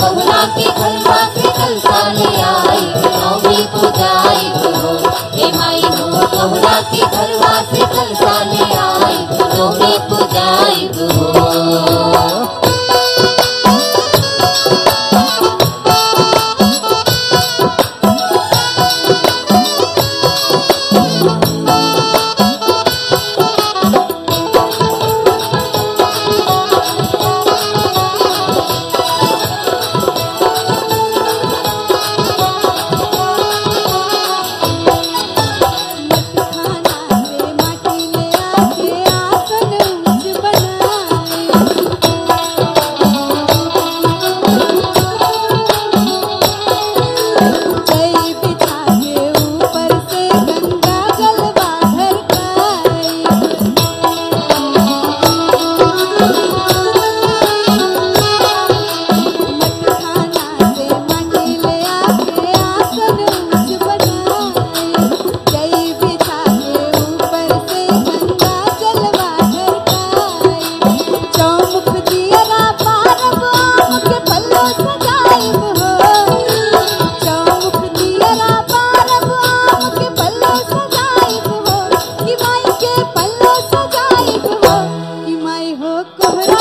कमला के आई तुम आई तुम हे के कलमा से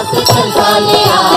आप संभाले आ